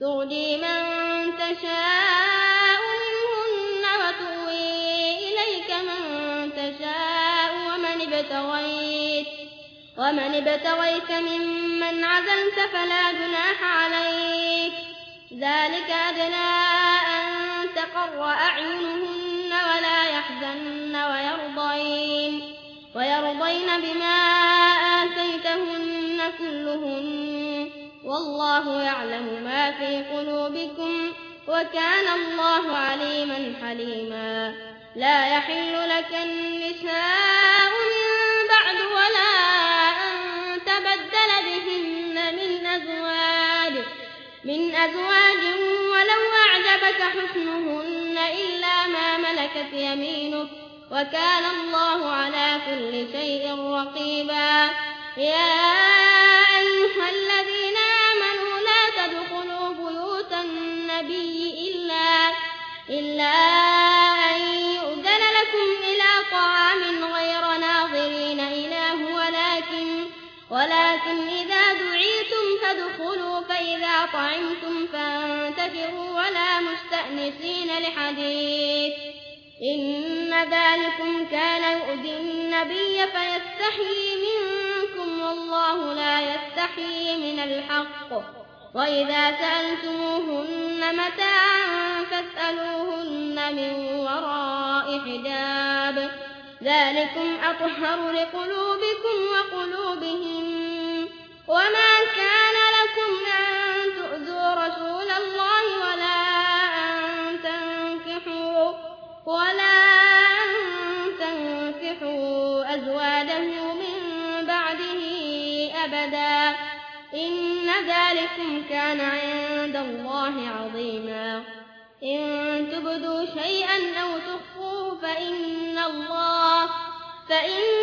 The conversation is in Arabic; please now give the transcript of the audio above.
تغدي من تشاء منهن وتؤوي إليك من تشاء ومن ابتغيت ومن ابتغيت ممن عزلت فلا جناح عليك ذلك أدنى أن تقر أعينهن ولا يحزن ويرضين ويرضين بما آتيتهن كلهن والله يعلم ما في قلوبكم وكان الله عليما حليما. لا يحل لك النساء من بعد ولا أن تبدل بهن من أزواج من أزواج ولو أعجبك حسنهن إلا ما ملكت يمينك. وكان الله على كل شيء رقيبا. يا أيها الذين إلا أن يؤذن لكم إلى طعام غير ناظرين إله ولكن, ولكن إذا دعيتم فادخلوا فإذا طعمتم فانتشروا ولا مستأنسين لحديث. إن ذلكم كان يؤذي النبي فيستحيي منكم والله لا يستحيي من الحق. وإذا سألتموهن متاعا من وراء حجاب. ذلكم أطهر لقلوبكم وقلوبهم. وما كان لكم أن تؤذوا رسول الله ولا أن تنكحوا ولا أن تنكحوا أزواجه من بعده أبدا. إن ذلكم كان عند الله عظيما. إن تبدوا شيئا أو تخفوه فإن الله فإن